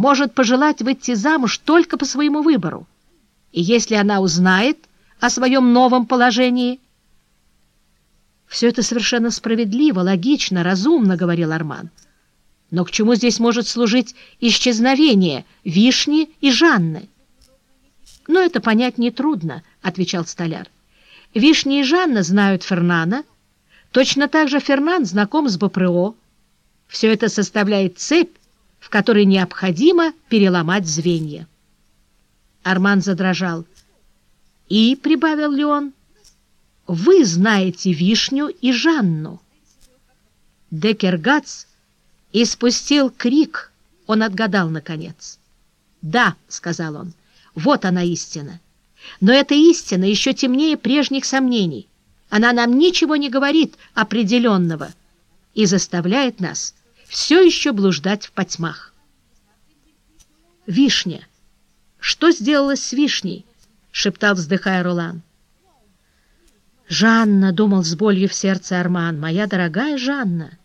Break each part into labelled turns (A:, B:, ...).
A: может пожелать выйти замуж только по своему выбору. И если она узнает о своем новом положении... «Все это совершенно справедливо, логично, разумно», — говорил Арман. «Но к чему здесь может служить исчезновение Вишни и Жанны?» «Но это понять нетрудно», — отвечал столяр. «Вишни и Жанна знают Фернана, точно так же Фернан знаком с БПРО. Все это составляет цепь, в которой необходимо переломать звенья». Арман задрожал. «И», — прибавил Леон, — «вы знаете Вишню и Жанну». Декергац испустил крик, он отгадал наконец. «Да», — сказал он, — «вот она истина. Но эта истина еще темнее прежних сомнений. Она нам ничего не говорит определенного и заставляет нас все еще блуждать в потьмах». Вишня. Что сделалось с вишней? — шептал, вздыхая Ролан. «Жанна», — думал с болью в сердце Арман, — «моя дорогая Жанна».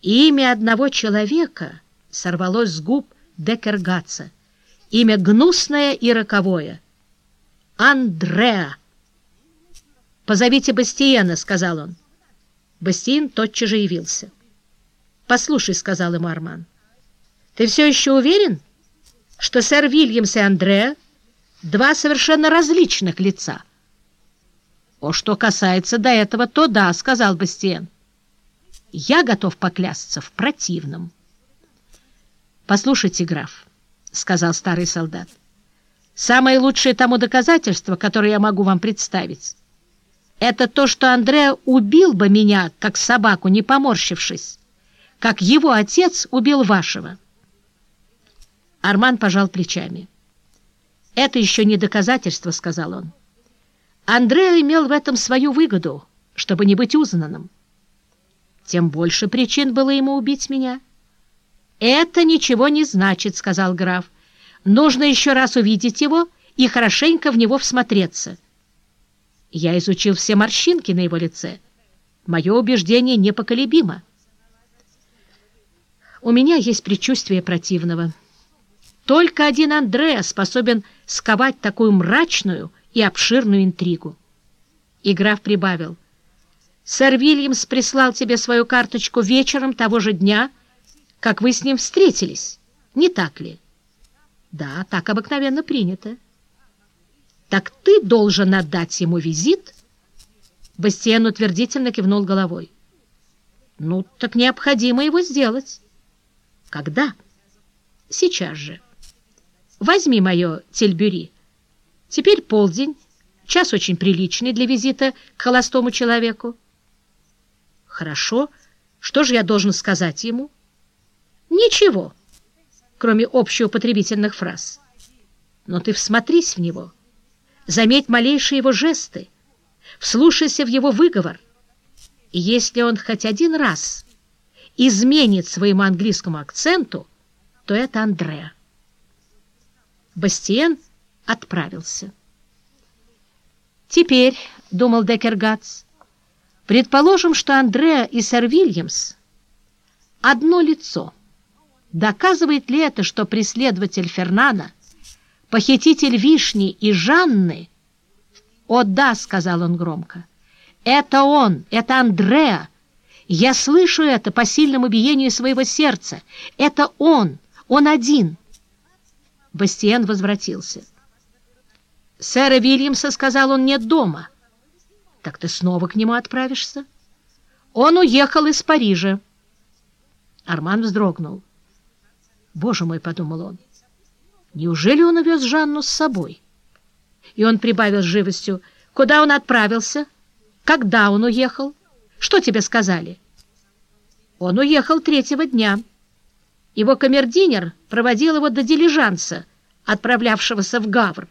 A: Имя одного человека сорвалось с губ Декергаца. Имя гнусное и роковое. Андреа. «Позовите Бастиена», — сказал он. Бастиен тотчас же явился. «Послушай», — сказал ему Арман, — «ты все еще уверен?» что сэр Вильямс и Андре — два совершенно различных лица. «О, что касается до этого, то да», — сказал Бастиен. «Я готов поклясться в противном». «Послушайте, граф», — сказал старый солдат, — «самое лучшее тому доказательство, которое я могу вам представить, это то, что Андре убил бы меня, как собаку, не поморщившись, как его отец убил вашего». Арман пожал плечами. «Это еще не доказательство», — сказал он. «Андреа имел в этом свою выгоду, чтобы не быть узнанным. Тем больше причин было ему убить меня». «Это ничего не значит», — сказал граф. «Нужно еще раз увидеть его и хорошенько в него всмотреться». Я изучил все морщинки на его лице. Мое убеждение непоколебимо. У меня есть предчувствие противного. Только один Андреа способен сковать такую мрачную и обширную интригу. И граф прибавил. «Сэр Вильямс прислал тебе свою карточку вечером того же дня, как вы с ним встретились. Не так ли?» «Да, так обыкновенно принято». «Так ты должен отдать ему визит?» Бастиен утвердительно кивнул головой. «Ну, так необходимо его сделать». «Когда?» «Сейчас же». Возьми мое тельбюри. Теперь полдень, час очень приличный для визита к холостому человеку. Хорошо. Что же я должен сказать ему? Ничего, кроме общеупотребительных фраз. Но ты всмотрись в него, заметь малейшие его жесты, вслушайся в его выговор. И если он хоть один раз изменит своему английскому акценту, то это Андреа. Бастиен отправился. «Теперь, — думал Деккергац, — предположим, что Андреа и сэр Вильямс — одно лицо. Доказывает ли это, что преследователь Фернана, похититель Вишни и Жанны... «О, да!» — сказал он громко. «Это он! Это Андреа! Я слышу это по сильному биению своего сердца! Это он! Он один!» Бастиен возвратился. «Сэра Вильямса, — сказал он, — нет дома». «Так ты снова к нему отправишься?» «Он уехал из Парижа». Арман вздрогнул. «Боже мой!» — подумал он. «Неужели он увез Жанну с собой?» И он прибавил с живостью. «Куда он отправился? Когда он уехал? Что тебе сказали?» «Он уехал третьего дня». Его камердинер проводил его до дилижанса, отправлявшегося в Гавр.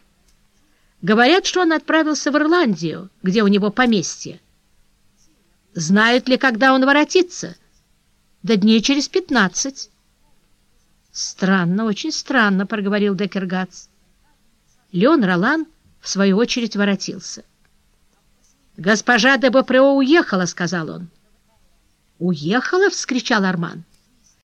A: Говорят, что он отправился в Ирландию, где у него поместье. Знают ли, когда он воротится? Да дней через пятнадцать. Странно, очень странно, — проговорил Декергац. Леон Ролан, в свою очередь, воротился. «Госпожа де Бопрео уехала», — сказал он. «Уехала?» — вскричал Арман.